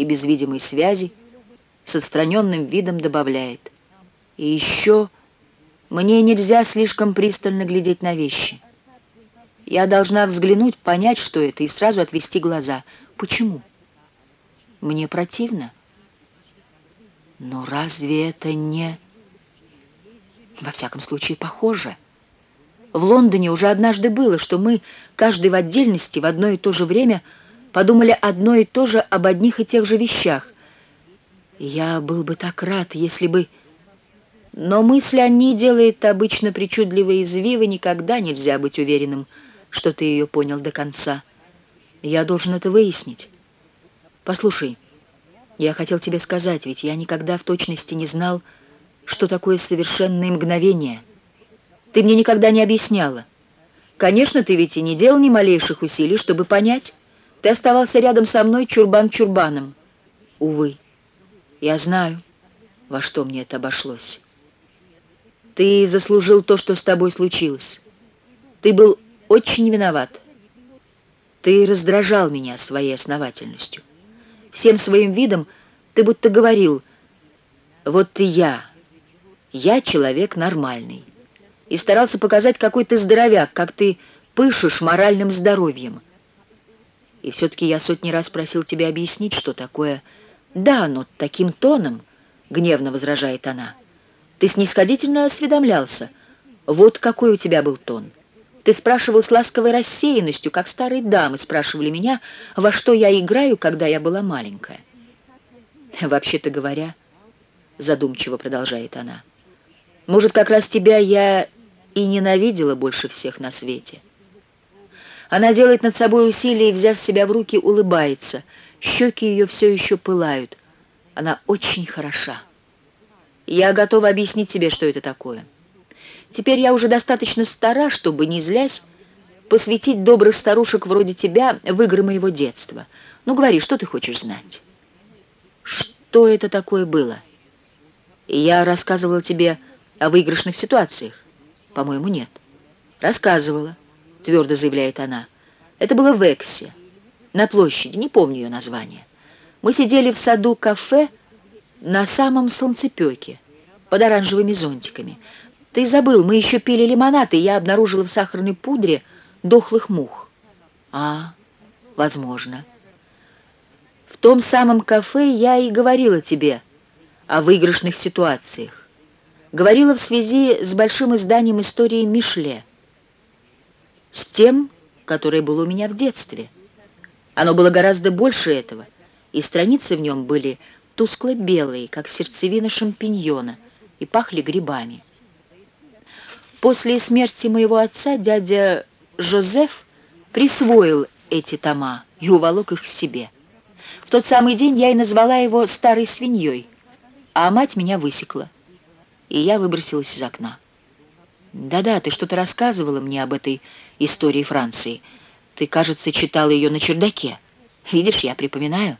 и без видимой связи, с отстраненным видом добавляет. И еще мне нельзя слишком пристально глядеть на вещи. Я должна взглянуть, понять, что это, и сразу отвести глаза. Почему? Мне противно. Но разве это не... Во всяком случае, похоже. В Лондоне уже однажды было, что мы, каждый в отдельности, в одно и то же время, подумали одно и то же об одних и тех же вещах. Я был бы так рад, если бы... Но мысль о ней делает обычно причудливые извивы, никогда нельзя быть уверенным, что ты ее понял до конца. Я должен это выяснить. Послушай, я хотел тебе сказать, ведь я никогда в точности не знал, что такое совершенное мгновение. Ты мне никогда не объясняла. Конечно, ты ведь и не делал ни малейших усилий, чтобы понять. Ты оставался рядом со мной чурбан-чурбаном. Увы, я знаю, во что мне это обошлось. Ты заслужил то, что с тобой случилось. Ты был очень виноват. Ты раздражал меня своей основательностью. Всем своим видом ты будто говорил, вот ты я, я человек нормальный. И старался показать, какой ты здоровяк, как ты пышешь моральным здоровьем. И все-таки я сотни раз просил тебя объяснить, что такое «да, но таким тоном», — гневно возражает она. Ты снисходительно осведомлялся. Вот какой у тебя был тон. Ты спрашивал с ласковой рассеянностью, как старые дамы спрашивали меня, во что я играю, когда я была маленькая. Вообще-то говоря, задумчиво продолжает она, может, как раз тебя я и ненавидела больше всех на свете. Она делает над собой усилие и, взяв себя в руки, улыбается. Щеки ее все еще пылают. Она очень хороша. Я готова объяснить тебе, что это такое. Теперь я уже достаточно стара, чтобы, не злясь, посвятить добрых старушек вроде тебя в игры моего детства. Ну, говори, что ты хочешь знать? Что это такое было? Я рассказывала тебе о выигрышных ситуациях. По-моему, нет. Рассказывала, твердо заявляет она. Это было в Эксе, на площади, не помню ее название. Мы сидели в саду кафе на самом солнцепеке, под оранжевыми зонтиками. Ты забыл, мы еще пили лимонад, и я обнаружила в сахарной пудре дохлых мух. А, возможно. В том самом кафе я и говорила тебе о выигрышных ситуациях. Говорила в связи с большим изданием истории Мишле. С тем, которое было у меня в детстве. Оно было гораздо больше этого, и страницы в нем были тускло-белые, как сердцевина шампиньона, и пахли грибами. После смерти моего отца дядя Жозеф присвоил эти тома и уволок их себе. В тот самый день я и назвала его «старой свиньей», а мать меня высекла, и я выбросилась из окна. Да-да, ты что-то рассказывала мне об этой истории Франции. Ты, кажется, читала ее на чердаке. Видишь, я припоминаю.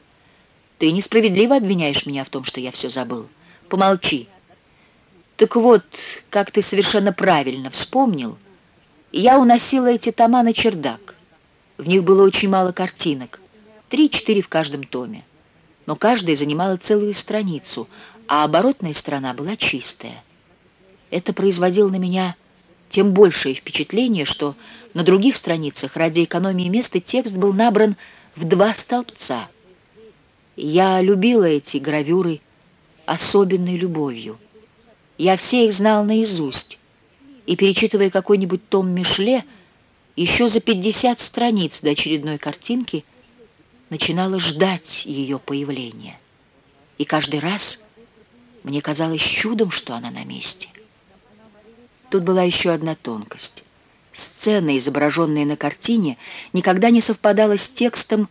Ты несправедливо обвиняешь меня в том, что я все забыл. Помолчи. Так вот, как ты совершенно правильно вспомнил, я уносила эти тома на чердак. В них было очень мало картинок, три-четыре в каждом томе. Но каждая занимала целую страницу, а оборотная сторона была чистая. Это производило на меня тем большее впечатление, что на других страницах ради экономии места текст был набран в два столбца — я любила эти гравюры особенной любовью. Я все их знал наизусть, и, перечитывая какой-нибудь том Мишле, еще за 50 страниц до очередной картинки начинала ждать ее появления. И каждый раз мне казалось чудом, что она на месте. Тут была еще одна тонкость. Сцена, изображенная на картине, никогда не совпадала с текстом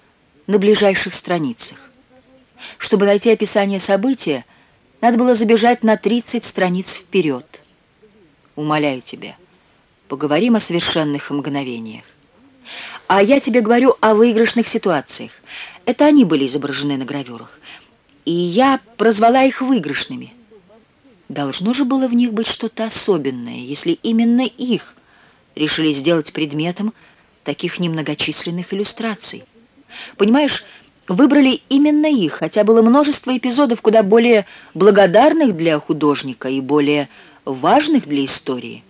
на ближайших страницах. Чтобы найти описание события, надо было забежать на 30 страниц вперед. Умоляю тебя, поговорим о совершенных мгновениях. А я тебе говорю о выигрышных ситуациях. Это они были изображены на гравюрах. И я прозвала их выигрышными. Должно же было в них быть что-то особенное, если именно их решили сделать предметом таких немногочисленных иллюстраций. Понимаешь, выбрали именно их, хотя было множество эпизодов куда более благодарных для художника и более важных для истории.